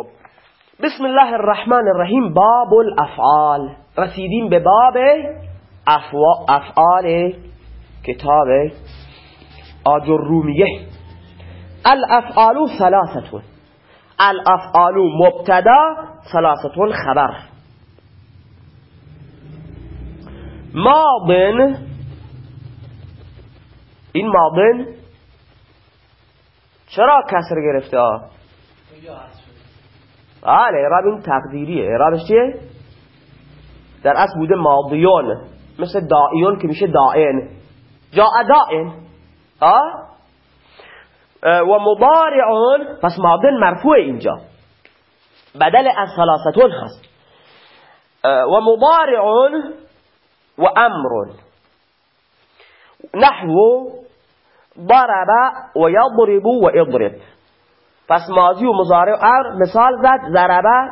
خب بسم الله الرحمن الرحیم باب الافعال. رسیدیم به باب افعال کتاب آجر رومیه الافعال ثلاثة الافعال مبتدا ثلاثة خبر. ماضن این ماضن چرا کسر گرفته؟ بله اعراب این تقدیریه. اعرابش چیه؟ در اصل بوده ماضیون. مثل دائیون که میشه دائن. جا دائن. و مضارعون. پس ماضن مرفوع اینجا. بدل از ثلاثتون هست. و مضارعون و امر نحو ضرب و یضرب و اضرب. پس ماضی و مضارع امر مثال زد ضربه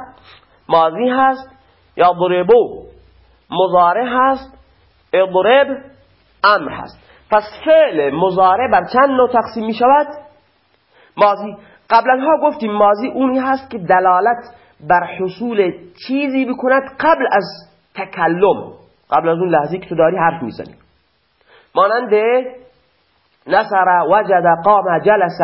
ماضی هست یا ضربو. مضارع هست اضرب امر هست. پس فعل مضارع بر چند نوع تقسیم می شود؟ ماضی قبلا ها گفتیم ماضی اونی هست که دلالت بر حصول چیزی بکند قبل از تکلم. قبل از اون لحظی که تو داری حرف می‌زنی. مانند نصر وجد قام جلس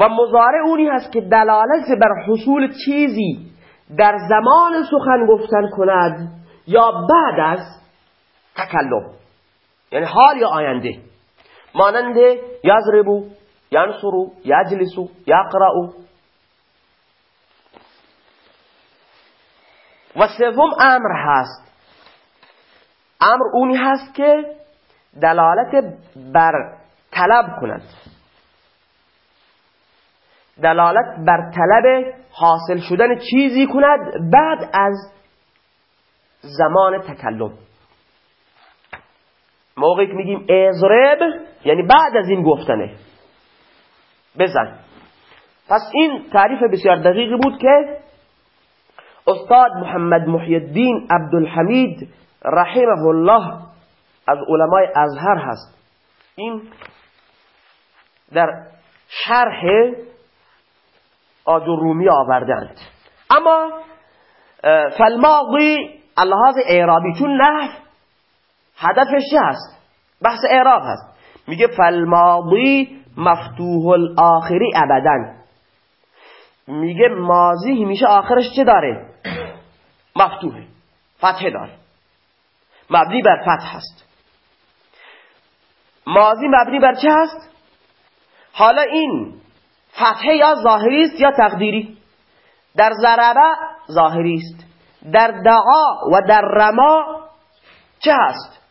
و مضارع اونی هست که دلالت بر حصول چیزی در زمان سخن گفتن کند یا بعد از تکلم. یعنی حال یا آینده. مانند یضربو ینصرو یجلسو یقرأو. و سوم امر هست. امر اونی هست که دلالت بر طلب کند. دلالت بر طلب حاصل شدن چیزی کند بعد از زمان تکلم. موقعی که میگیم ازرب یعنی بعد از این گفتنه. بزن. پس این تعریف بسیار دقیقی بود که استاد محمد محی الدین عبدالحمید رحمه الله از علمای ازهر هست. این در شرح آجرومی آوردند اما فالماضی اللحاظ اعرابی چون نه هدفش چه هست؟ بحث اعراب هست. میگه فالماضی مفتوح الاخری ابدا. میگه ماضی همیشه آخرش چه داره؟ مفتوحه فتحه داره. مبنی بر فتح هست. ماضی مبنی بر چه هست؟ حالا این فتحه یا ظاهری است یا تقدیری؟ در ضربه ظاهری است. در دعا و در رما چه هست؟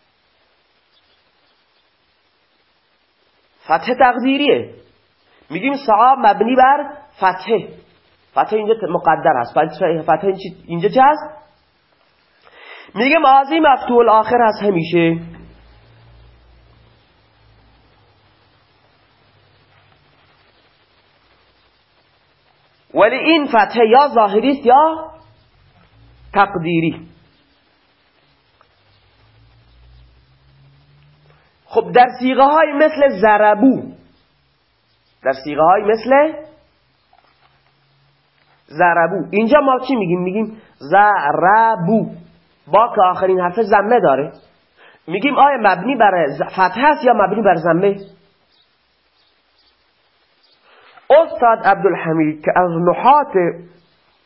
فتح تقدیریه. میگیم سعا مبنی بر فتحه. فتحه اینجا مقدر هست فتحه اینجا چه هست؟ میگه ماضی مفتوح الاخر هست همیشه. ولی این فتحه یا ظاهری است یا تقدیری. خب در سیغه های مثل زربو در سیغه های مثل زربو اینجا ما چی میگیم؟ میگیم زربو با که آخرین حرف زمه داره. میگیم آیا مبنی بر فتح است یا مبنی بر زمه استاد عبدالحمید که از نحات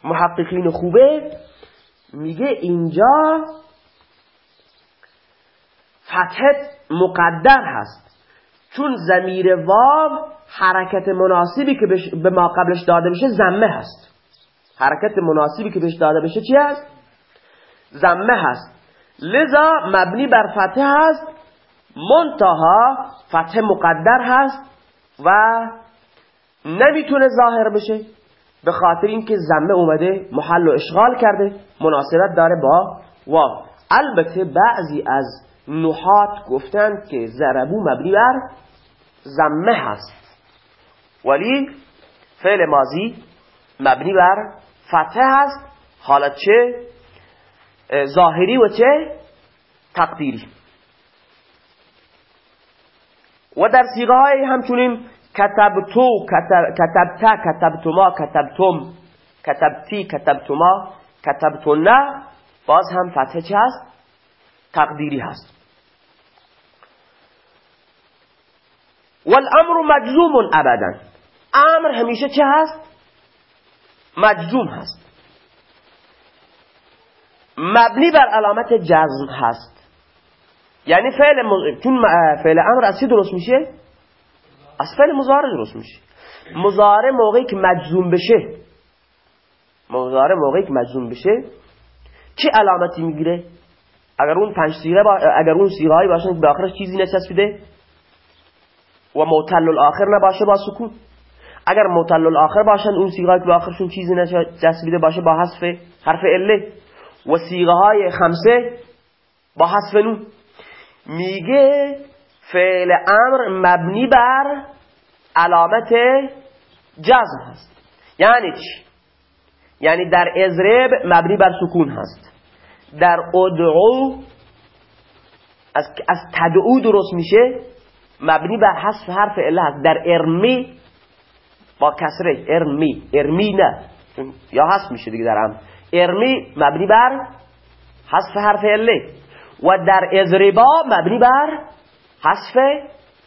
محققین خوبه میگه اینجا فتحت مقدر هست. چون زمیر واو حرکت مناسبی که به ما قبلش داده بشه زمه هست. حرکت مناسبی که بهش داده بشه چی هست؟ زمه هست. لذا مبنی بر فتح هست منتها فتح مقدر هست و نمی‌تونه ظاهر بشه. به خاطر اینکه زمه اومده محل و اشغال کرده مناسبت داره با واو. البته بعضی از نحات گفتند که زربو مبنی بر زمه هست. ولی فعل ماضی مبنی بر فتح هست. حالت چه؟ ظاهری و چه؟ تقدیری. و در سیغه های همچنین کتبتو کتبتا کتبتما کتبتم کتبتی کتبتما کتبتونه باز هم فتحه چه هست؟ تقدیری هست. والامر مجزوم ابدا. امر همیشه چه هست؟ مجزوم هست. مبنی بر علامت جزم هست. یعنی فعل فعل امر از چی درست میشه؟ از فعل مزاره درست میشه. مزاره موقعی که مجزوم بشه مزاره موقعی که مجزوم بشه چه علامتی می‌گیره؟ اگر اون پنج سیغه با... اگر اون سیغه هایی باشن به آخرش چیزی نچسبیده و معتل الاخر نباشه با سکون. اگر معتل الاخر باشن اون سیغه که به آخرشون چیزی نچسبیده باشه با حذف حرف اله و سیغه های خمسه با حذف نون. میگه فعل امر مبنی بر علامت جزم هست. یعنی چی؟ یعنی در ازرب مبنی بر سکون هست. در ادعو از, از تدعو درست میشه مبنی بر حذف حرف اله هست. در ارمی با کسره. ارمی. ارمی نه. یا حذف میشه دیگه در هم ارمی مبنی بر حذف حرف اله و در ازربا مبنی بر حذف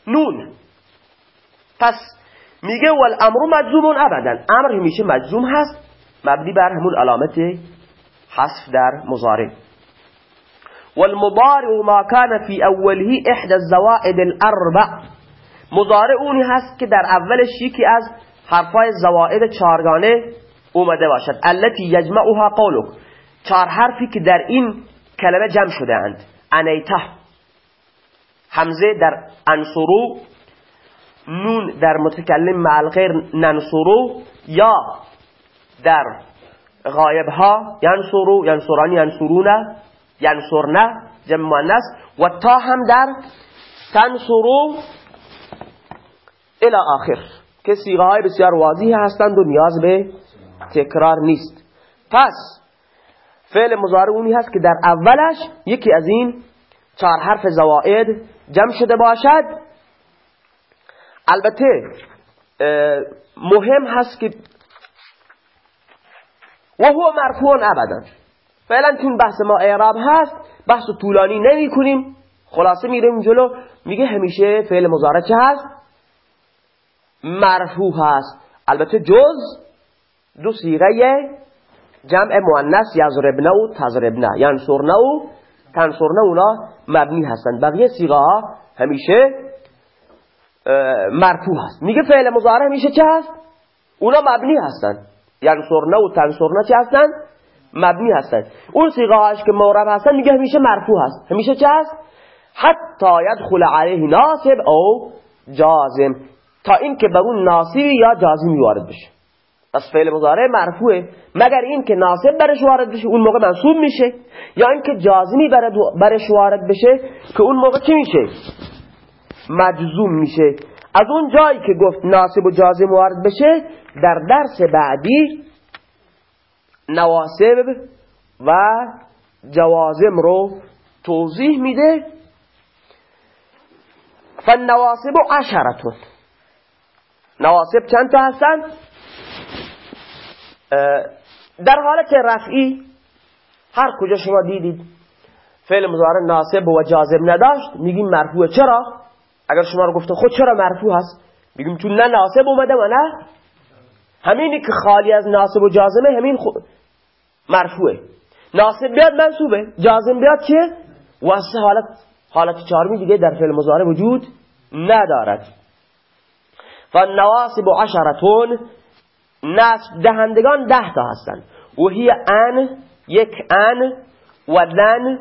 نون. پس میگه والامر مجزوم ابدا. امر میشه مجزوم هست مبنی بر همون علامت حذف در مضارع. والمضارع ما كان في اوله احدى الزوائد الاربع. مضارع اونی هست که در اولش یکی از حرفای زوائد چارگانه اومده باشد. التي یجمعها قولک. چهار حرفی که در این کلمه جمع شده اند. انیته. حمزه در انصرو نون در متکلم مع ننصرو یا در غایب ها ینصرو ینصرانی ینصرونه ینصرنه جمع مؤنث و تا هم در تنصرو الى آخر که سیغه های بسیار واضحی هستند و نیاز به تکرار نیست. پس فعل مضارع اونی هست که در اولش یکی از این چهار حرف زوائد جمع شده باشد. البته مهم هست که و هو مرفوع ابدا. فعلا چون بحث ما اعراب هست بحث طولانی نمی کنیم. خلاصه میریم جلو. میگه همیشه فعل مضارع چه هست؟ مرفوع هست. البته جز دو سیغه جمع مؤنث یضربنه و تضربنه ینصرنه و تنصرنه اونا مبنی هستند بقیه سیغه همیشه مرفوع هست. میگه فعل مضارع همیشه چه هست؟ اونا مبنی هستند ینصرنه و تنصرنه چه هستند مبنی هستند اون سیغه هاش که مورب هستن میگه همیشه مرفوع هست. همیشه چه هست؟ حتی یدخل علیه ناصب او جازم. تا اینکه به اون ناصبی یا جازمی وارد بشه. از فعل مضارع مرفوعه. مگر این که ناصب برش وارد بشه اون موقع منصوب میشه؟ یا اینکه جازمی برش وارد بشه که اون موقع چی میشه؟ مجزوم میشه. از اون جایی که گفت ناصب و جازم وارد بشه در درس بعدی نواسب و جوازم رو توضیح میده. فالنواسب عشرتون نواسب چند تا هستن؟ در حالت رفعی هر کجا شما دیدید فعل مضارع ناسب و جازم نداشت میگیم مرفوع. چرا؟ اگر شما رو گفته خود چرا مرفوع هست؟ میگیم چون نه ناسب اومده و نه همینی که خالی از ناسب و جازمه همین خو... مرفوعه. ناسب بیاد منصوبه جازم بیاد چیه؟ واسه حالت حالت چهارمی دیگه در فعل مضارع وجود ندارد. فالنواسب عشرتون نصب دهندگان ده تا هستن و هی ان یک ان و لن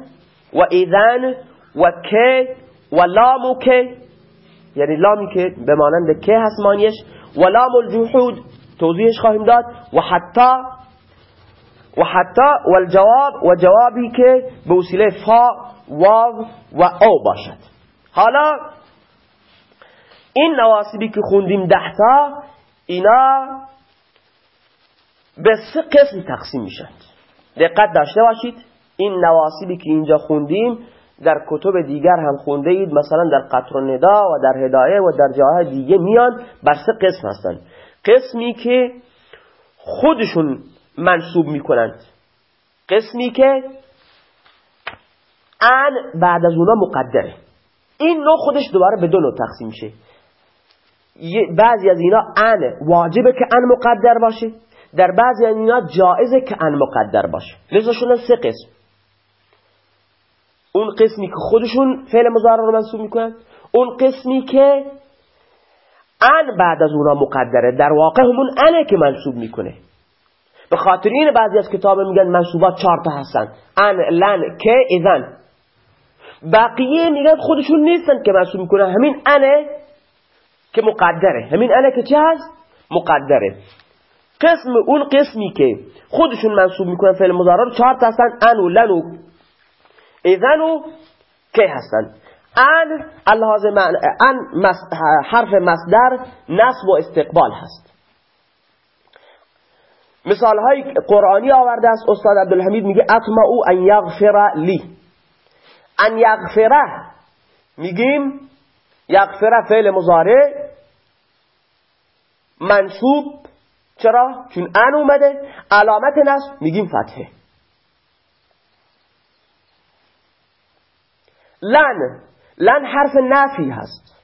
و ایذن و که و لامو که یعنی لامی که به مانند که هست مانیش و لام الجحود توضیحش خواهیم داد. و حتی و حتی و الجواب و جوابی که به وسیله فا واو و او باشد. حالا این نواسبی که خوندیم ده تا اینا به سه قسم تقسیم میشن دقت داشته باشید. این نواسبی که اینجا خوندیم در کتب دیگر هم خونده اید. مثلا در قطر و ندا و در هدایه و در جاهای دیگه میان. بر سه قسم هستن. قسمی که خودشون منصوب می‌کنند. قسمی که ان بعد از اونا مقدره. این نوع خودش دوباره به دو نوع تقسیم میشه. بعضی از اینا ان واجبه که ان مقدر باشه. در بعضی از اینا جائزه که ان مقدر باشه. لذا شدن سه قسم. اون قسمی که خودشون فعل مضارع رو منصوب می‌کنن اون قسمی که ان بعد از اونا مقدره. در واقع همون انه که منصوب می‌کنه. به خاطر این بعضی از کتاب میگن منصوبات چهار تا هستن. ان لن که اذن. بقیه میگن خودشون نیستن که منصوب می‌کنن. همین انه که مقدره. همین انه که چه هست؟ مقدره. قسم اون قسمی که خودشون منصوب می‌کنن فعل مضارع رو چهار تا هستن. ان و لن و اذن و که هستن ان ان حرف مصدر نصب و استقبال هست. مثال های قرآنی آورده است. استاد عبدالحمید میگه اطمعو ان یغفر لی. ان یغفره میگیم یغفره فعل مضارع منصوب چرا؟ چون ان اومده علامت نصب میگیم فتحه. لن لن حرف نفی هست.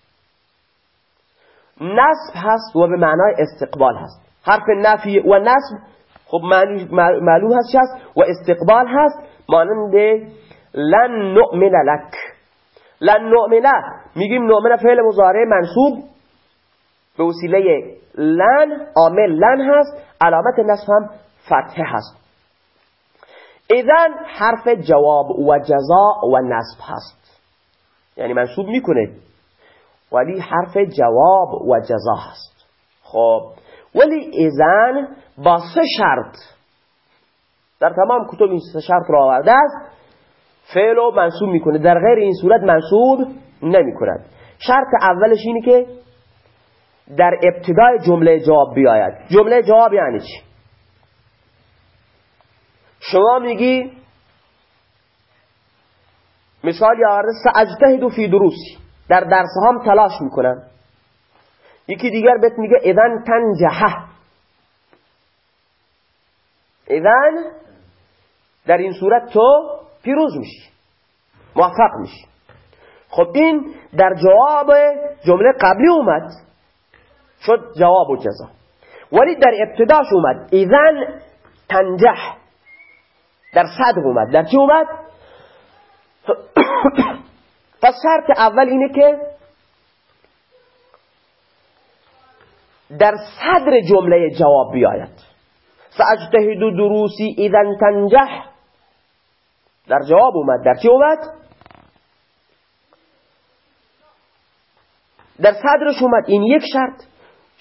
نصب هست و به معنای استقبال هست. حرف نفی و نصب خب معلوم هست چه هست؟ و استقبال هست مانند لن نؤمن لک. لن نؤمن میگیم نؤمن فعل مضارع منصوب به وسیله لن عامل لن هست. علامت نصب هم فتحه هست. اذن حرف جواب و جزا و نصب هست. یعنی منصوب می‌کنه. ولی حرف جواب و جزا هست. خب. ولی ازن با سه شرط. در تمام کتب این سه شرط را آورده است. فعل و منصوب می‌کنه. در غیر این صورت منصوب نمی کند شرط اولش اینه که در ابتدای جمله جواب بیاید. جمله جواب یعنی چی؟ شما میگی مثال آورده ساجتهد فی دروسی در درس هم تلاش می‌کنم. یکی دیگر بهت میگه اذن تنجحه اذن در این صورت تو پیروز میشی. موفق میشی. خب این در جواب جمله قبلی اومد. شد جواب و جزا. ولی در ابتداش اومد. اذن تنجح. در صدر اومد. در چی اومد؟ پس شرط اول اینه که در صدر جمله جواب بیاید. فاجتهد دروسی اذا تنجح. در جواب اومد. در چی اومد؟ در صدرش اومد. این یک شرط.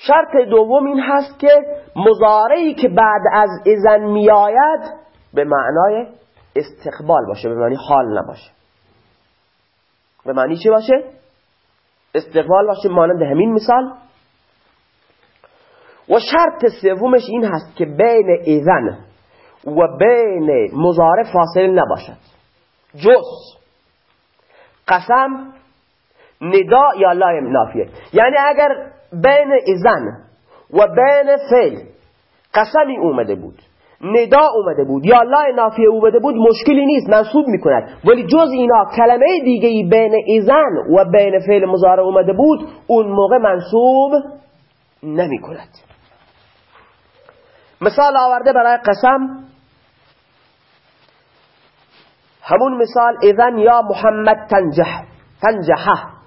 شرط دوم این هست که مزارعی که بعد از اذن میآید به معنای استقبال باشه به معنی حال نباشه. به معنی چی باشه؟ استقبال باشه مانند همین مثال. و شرط سومش این هست که بین اذن و بین مضارع فاصله نباشد. جز قسم ندا یا لایم نافیه. یعنی اگر بین اذن و بین فعل. قسمی اومده بود. ندا اومده بود. یا لا نافیه اومده بود مشکلی نیست منصوب می‌کند. ولی جز اینا کلمه دیگه ای بین ایزن و بین فعل مضارع اومده بود اون موقع منصوب نمی‌کند. مثال آورده برای قسم. همون مثال اذن یا محمد تنجح تنجحه.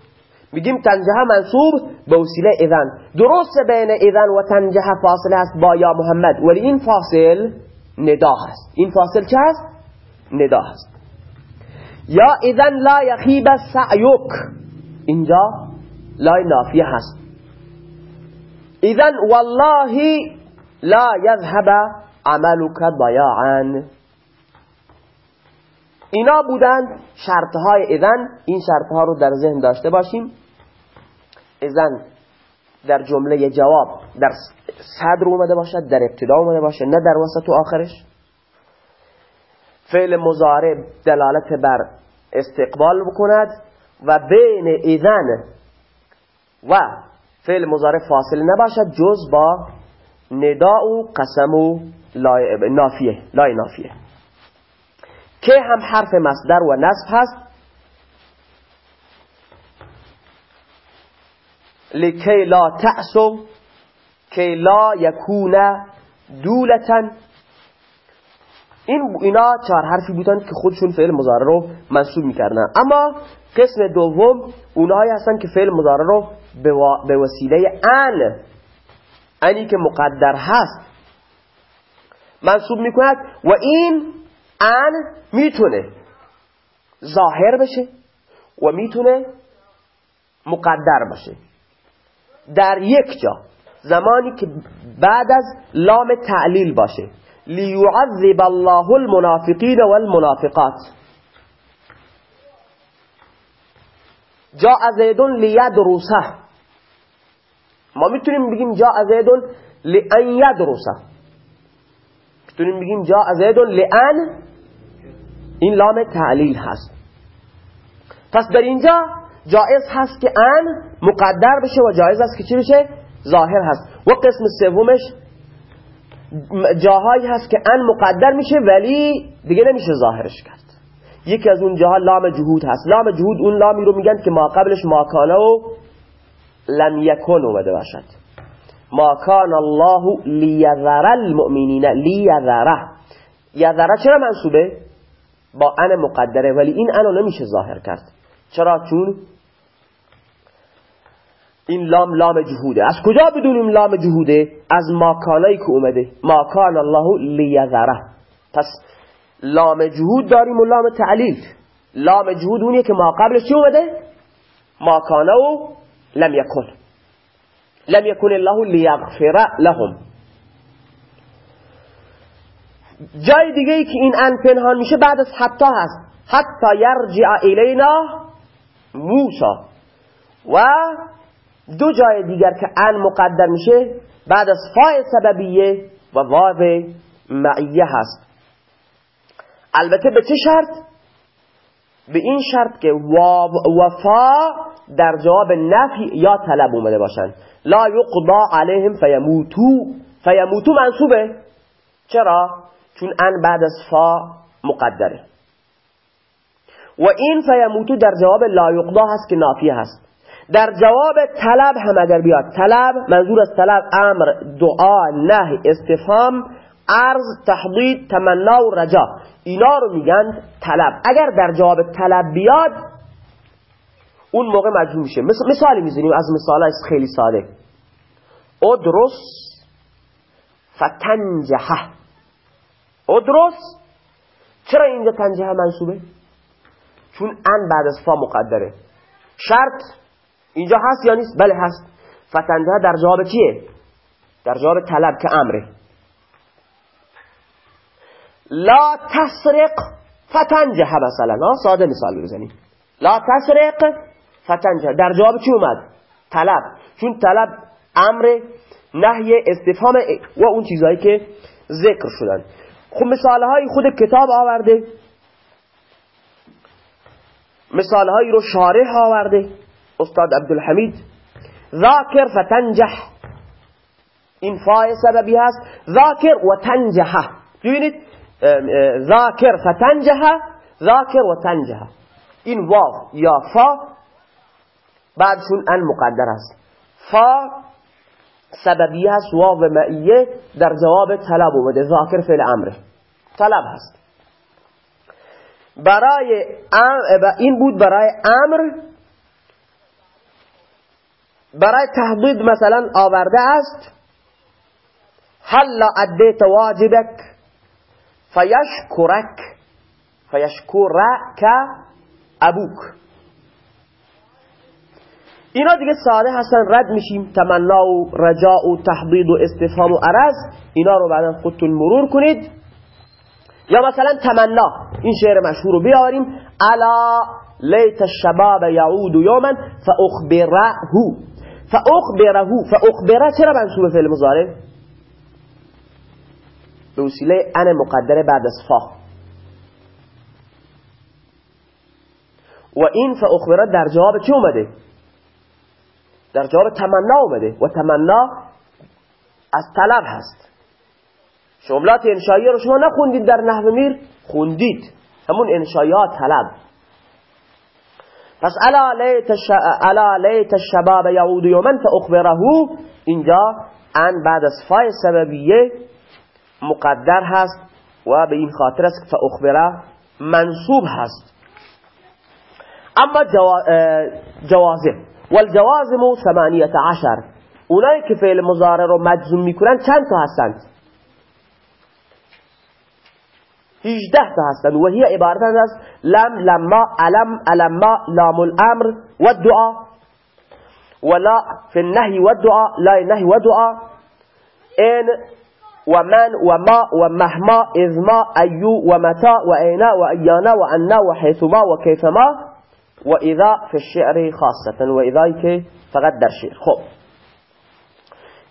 میگیم تنجحه منصوب به وسیله اذن. درست بین اذن و تنجحه فاصله است با یا محمد ولی این فاصل ندا هست این فاصل چه هست؟ ندا هست یا اذن لا یخیب سعیک. اینجا لای نافیه هست. اذن والله لا یذهب عملك ضیاعا اینا بودند شرطهای اذن. این شرطها رو در ذهن داشته باشیم. اذن در جمله جواب در صدر اومده باشد در ابتدا اومده باشد نه در وسط و آخرش. فعل مضارع دلالت بر استقبال بکند و بین ایذن و فعل مضارع فاصله نباشد جز با ندا و قسم و لای نافیه لای نافیه. که هم حرف مصدر و نصب هست لکی لا تأسو که لا یکون دولتن این اینا چهار حرفی بودن که خودشون فعل مضارع رو منصوب می‌کردن. اما قسم دوم اونهایی هستن که فعل مضارع رو به وسیله ان انی که مقدر هست منصوب می‌کند. و این ان می‌تونه ظاهر بشه و می‌تونه مقدر باشه. در یک جا زمانی که بعد از لام تعلیل باشه. لیعذب الله المنافقین والمنافقات. جاء زید لیدرسه ما می‌تونیم بگیم جاء زید لان یدرسه می‌تونیم بگیم جاء زید لان این لام تعلیل هست. پس در اینجا جایز هست که ان مقدر بشه و جایز هست که چی بشه؟ ظاهر هست. و قسم سومش جاهایی هست که ان مقدر میشه ولی دیگه نمیشه ظاهرش کرد. یکی از اون جاها لام جهود هست. لام جهود اون لامی رو میگن که ما قبلش ماکانه و لم یکن اومده باشد. ما کان الله لیذر المؤمنین. لیذره یذره چرا منصوبه؟ با ان مقدره. ولی این انو نمیشه ظاهر کرد. چرا؟ چون این لام لام جهوده. از کجا بدونیم لام جهوده؟ از ماکانایی که اومده. ماکان الله لیذره پس لام جهود داریم و لام تعلیل. لام جهود اونیه که ما قبلش چی اومده؟ ماکانه و لم یکن. لم یکن الله لیغفر لهم. جای دیگه ای که این ان پنهان میشه بعد از حتی هست. حتی یرجع الینا موسا و دو جای دیگر که ان مقدر میشه بعد از فای سببیه و واو معیه هست. البته به چه شرط؟ به این شرط که وفا در جواب نفی یا طلب اومده باشن. لا يقضى عليهم فيموتوا. فيموتوا منصوبه. چرا؟ چون ان بعد از فا مقدره. و این فيموتوا در جواب لا يقضى هست که نافیه هست. در جواب طلب هم اگر بیاد. طلب منظور از طلب امر دعا نه استفهام عرض تحضید تمنا و رجا. اینا رو میگن طلب. اگر در جواب طلب بیاد اون موقع مجموع میشه. مثالی می‌زنیم از مثال خیلی ساده. ادرس فتنجحه ادرس چرا اینجا تنجحه منصوبه؟ چون ان بعد از فا مقدره. شرط اینجا هست یا نیست؟ بله هست. فتنجحه در جواب چیه در جواب طلب که امره. لا تسرق فتنجه مثلا. ساده مثال بزنیم. لا تسرق فتنجه. در جواب چی اومد؟ طلب. چون طلب امر نهی استفهام و اون چیزهایی که ذکر شدن. خب مثاله های خود کتاب آورده. مثاله هایی رو شارح آورده. استاد عبدالحمید ذاکر فتنجح. این فای سببی هست ذاکر و تنجحه ببینید ذاکر فتنجه ذاکر و تنجه این واو یا فا. بعدشون ان مقدر است فا سببی هست واو معیه در جواب طلب اومده. ذاكر فعل امره طلب هست. برای این بود برای امر برای تحدید مثلا آورده است هل أديت واجبك فيشكرك فيشكرك أبوك. اینا دیگه ساده هستن رد میشیم. تمنا و رجاء و تحضید و استفهام و عرض. اینا رو بعدا خودتون مرور کنید. یا مثلا تمنا. این شعر مشهور رو بیاریم الا لیت الشباب یعود یوما فاخبره فاخبره فاخبره چرا منصوب فعل مضارع؟ به وسیله ان مقدره بعد از فا. و این فاخبره در جواب چی اومده؟ در جواب تمنا اومده. و تمنا از طلب هست. جملات انشایی رو شما نخوندید در نحو میر خوندید. همون انشایات طلب. پس الا لیت, الا لیت الشباب یعود یوما فاخبره اینجا ان بعد از فای سببیه مقدر هست و به این خاطر است که فاخبره منصوب هست. اما جوازم. والجوازم ثمانیت عشر. اونایی که فعل مزاره رو مجزوم می‌کنن چند تا هستند؟ 18 تا هستند. و هی عبارت از لم لما علم علما لام الامر و دعا ولا في النهي والدعاء لا النهي والدعاء ان ومن وما ومهما إذ ما أيو ومتى وأينا وأيانا وأنا وحيثما وكيفما وإذا في الشعر خاصة وإذا كي فقط در شعر. خب.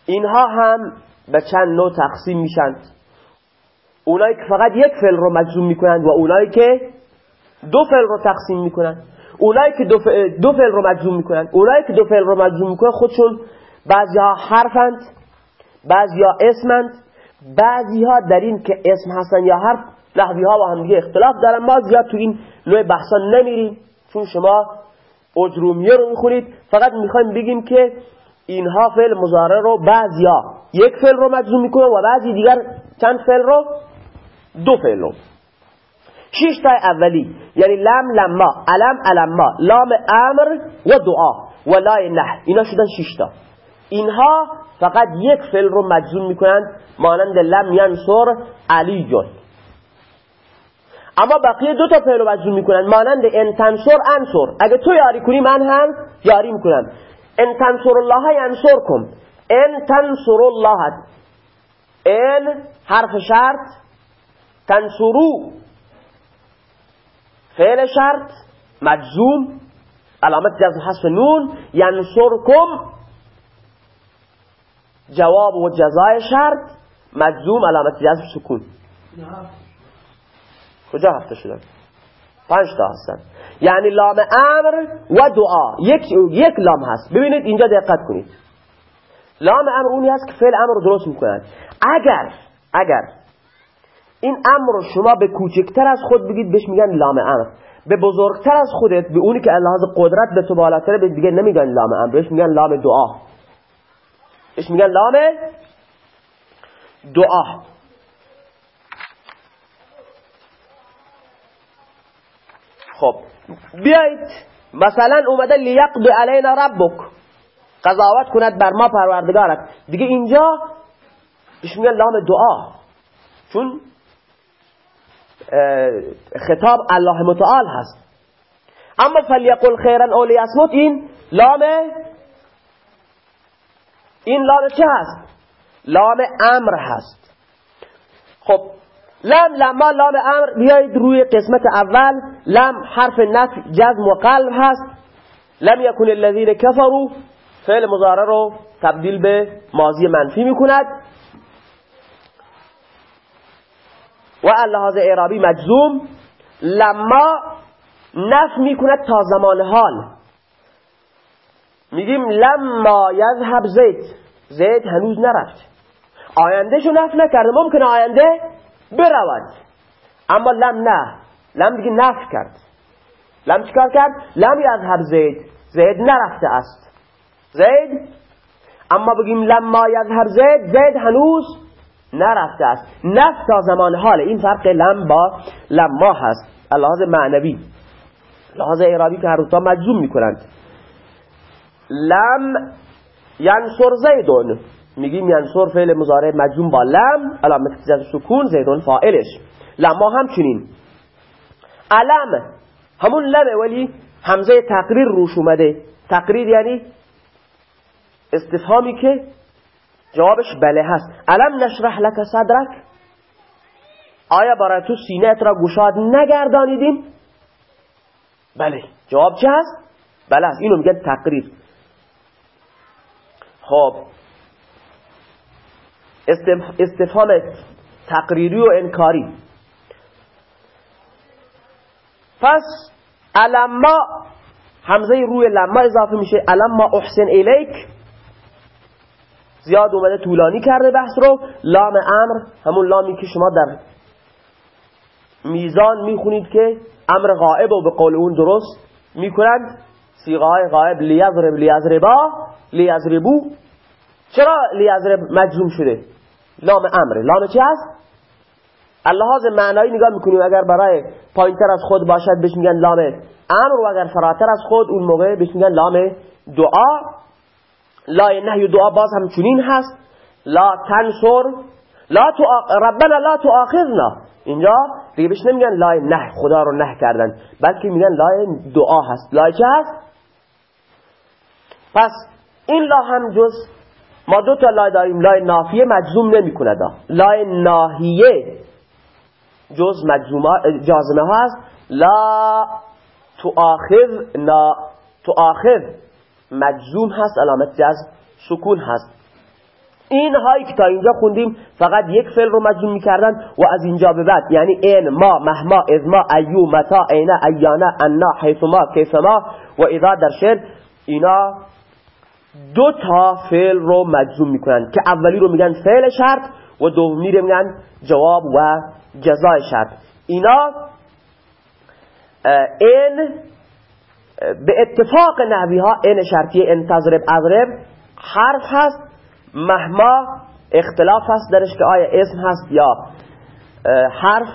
اینها هم به چند نوع تقسیم میشن. اونایی که فقط یک فعل رو مجزوم می‌کنند و اونایی که دو فعل رو تقسیم می‌کنند. اونایی که دو فعل, دو فعل رو مجزوم می‌کنند. اونایی که دو فعل رو مجزوم می‌کنند خودشون بعضی ها حرفند بعضی ها اسمند. بعضی ها در این که اسم هستن یا حرف لحظی ها با هم دیگه اختلاف دارن. ما زیاد تو این نوع بحثا نمیریم. چون شما اجرومیه رو می‌خونید فقط می‌خوایم بگیم که اینها فعل مزاره رو بعضیا یک فعل رو مجزوم می‌کنه و بعضی دیگر چند فعل رو دو فعل شش تا اولی یعنی لم لما علم علما لام امر و دعا و لای نه اینا شدن شش تا. اینها فقط یک فعل رو مجزوم می‌کنند مانند لم ینصر علی جن اما بقیه دو تا فعل رو مجزوم می‌کنند مانند ان تنصر انصر. اگه تو یاری کنی من هم یاری می‌کنم. ان تنصر الله ینصرکم. ان تنصر الله ان حرف شرط. تنصرو. فعل شرط مجزوم علامت جزم حذف نون ینصرکم. جواب و جزای شرط مجزوم علامت جزم سکون. کجا هفته شدن پنج تا هستن. یعنی لام امر و دعا. یک, یک لام هست. ببینید اینجا دقت کنید. لام امر اونی هست که فعل امر رو درست می‌کنند اگر اگر این امر رو شما به کوچکتر از خود بگید بهش میگن لام امر به بزرگتر از خودت به اونی که لحاظ قدرت به تو بالاتره به دیگه نمیگن لام امر بهش میگن لام دعا. بهش میگن لام دعا. خب بیایید. مثلا اومده لیقضی علینا ربک. قضاوت کند بر ما پروردگارت. دیگه اینجا بهش میگن لام دعا. چون خطاب الله متعال هست. اما فلیقل خیرا او لیصمت این لام این لام چه هست؟ لام امر هست. خب لم لما لام امر بیایید روی قسمت اول. لم حرف نفی جزم و قلب هست. لم یکن الذین کفروا فعل مضارع رو تبدیل به ماضی منفی می‌کند. و اللحاظ اعرابی مجزوم لما نف می‌کند تا زمان حال. میگیم لما یذهب زید. زید هنوز نرفت. آینده شو نف نکرده. ممکنه آینده برود. اما لم نه. لم دیگه نف کرد. لم چیکار کرد؟ لم یذهب زید. زید نرفته است. زید؟ اما بگیم لما یذهب زید. زید هنوز نرفته است. نف تا زمان حال. این فرق لم با لما هست. لحاظ معنوی. لحاظ اعرابی که هر روزا مجزوم می‌کنند. لم ینصر زیدون. میگیم ینصر فعل مضارع مجزوم با لم. علامت جزم سکون زیدون فاعلش. لما همچنین علم. همون لمه ولی همزه تقریر روش اومده. تقریر یعنی استفهامی که جوابش بله هست. علم نشرح لک صدرک آیا برای تو سینه را گشاد نگردانیدیم؟ بله. جواب چه هست؟ بله هست. اینو میگن تقریر. خب. استفهام تقریری و انکاری. پس علما همزه روی لما اضافه میشه. علما احسن الیک. زیاد اومده طولانی کرده بحث رو. لام امر همون لامی که شما در میزان می‌خونید که امر غائب و به قول اون درست می‌کنند. سیغه های غائب لیضرب لیضربا لیضربو چرا لیضرب مجزوم شده؟ لام امر. لام چی هست؟ اللحاظ معنایی نگاه می‌کنیم. اگر برای پایینتر از خود باشد بهش میگن لام امر و اگر فراتر از خود اون موقع بهش میگن لام دعا. لا نهی دعا باز هم چنین هست. لا تنصر لا تو ربنا لا تؤاخذنا. اینجا دیگه بهش نمیگن لای نه خدا رو نه کردن. بلکه میگن لای دعا هست. لای چه هست؟ پس این لا هم جز ما دو تا لای داریم. لای نافیه مجزوم نمی کند لای ناهیه جز جازمه هست. لا تؤاخذ نا تؤاخذ. مجزوم هست علامت جزم سکون هست. این هایی که تا اینجا خوندیم فقط یک فعل رو مجزوم می‌کردن و از اینجا به بعد یعنی این ما مهما ازما ایو متا اینا ایانا انا حیثما کیفما و اذا در شعر اینا دو تا فعل رو مجزوم می‌کنن که اولی رو میگن فعل شرط و دومی رو میگن جواب و جزای شرط. اینا این به اتفاق نحوی ها این شرطی انتظرب اضرب حرف هست مهما اختلاف هست درش که آیا اسم هست یا حرف.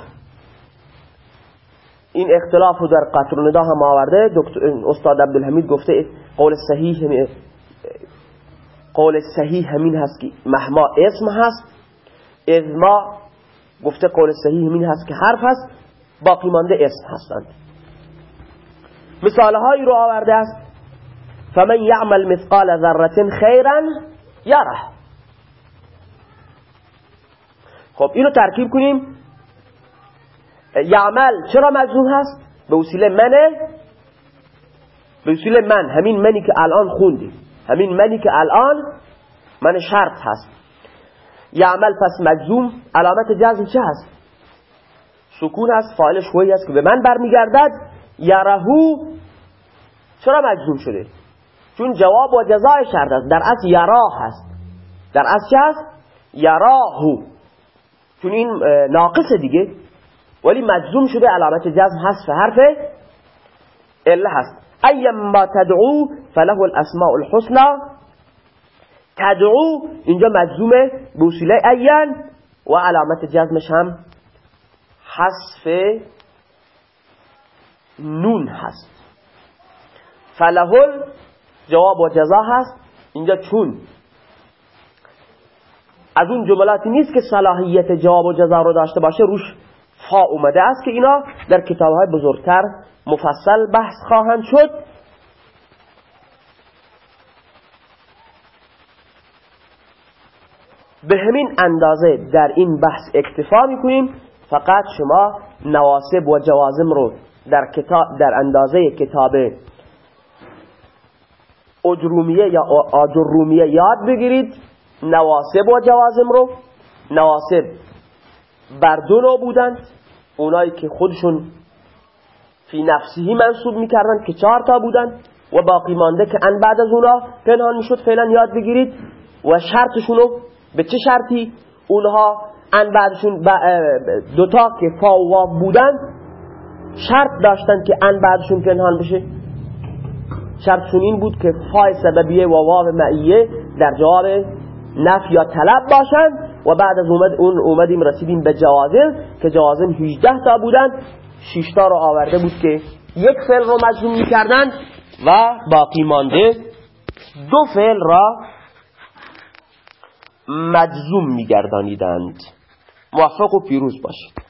این اختلاف رو در قطر ندا هم آورده استاد عبدالحمید گفته قول صحیح قول صحیح همین هست که مهما اسم هست ما گفته قول صحیح همین هست که حرف هست باقی مانده اسم هستند. مثال هایی رو آورده است. فمن یعمل مثقال ذره خیرا یره خب اینو ترکیب کنیم. یعمل چرا مجزوم هست؟ به وسیله منه. به وسیله من. همین منی که الان خوندیم. همین منی که الان من شرط هست. یعمل پس مجزوم علامت جزم چه هست؟ سکون هست فاعلش هوی هست که به من برمیگردد. یرهو چرا مجزوم شده؟ چون جواب و جزای شرط است. در اصل یراه هست. در اصل چه هست؟ یراهو. چون این ناقص دیگه. ولی مجزوم شده علامت جزم هست حرف اله هست. ما تدعو فله الاسماء الحسنى. تدعو اینجا مجزومه به وسیله این و علامت جزمش هم حذف نون هست. فلهل جواب و جزا هست. اینجا چون. از اون جملاتی نیست که صلاحیت جواب و جزا رو داشته باشه روش فا اومده است که اینا در کتاب های بزرگتر مفصل بحث خواهند شد. به همین اندازه در این بحث اکتفا می‌کنیم. فقط شما نواسب و جوازم رو در, کتاب در اندازه کتاب اجرومیه یا آجرومیه یاد بگیرید. نواسب و جوازم رو. نواسب بر دو نوع بودند اونایی که خودشون فی نفسیهی منصوب می‌کردن که چهار تا بودن و باقی مانده که ان بعد از اونا پنهان می‌شد فعلا یاد بگیرید. و شرطشونو به چه شرطی؟ اونها ان بعدشون دوتا که فا و واو بودن شرط داشتن که ان بعدشون پنهان بشه. شرطشون این بود که فای سببیه و واو معیه در جواب نف یا طلب باشند و بعد از اومد اون اومدیم رسیدیم به جوازم که جوازم 18 تا بودن. 6 تا رو آورده بود که یک فعل رو مجزوم می‌کردن و باقی مانده دو فعل را مجزوم میگردانیدند. موفق و پیروز باشید.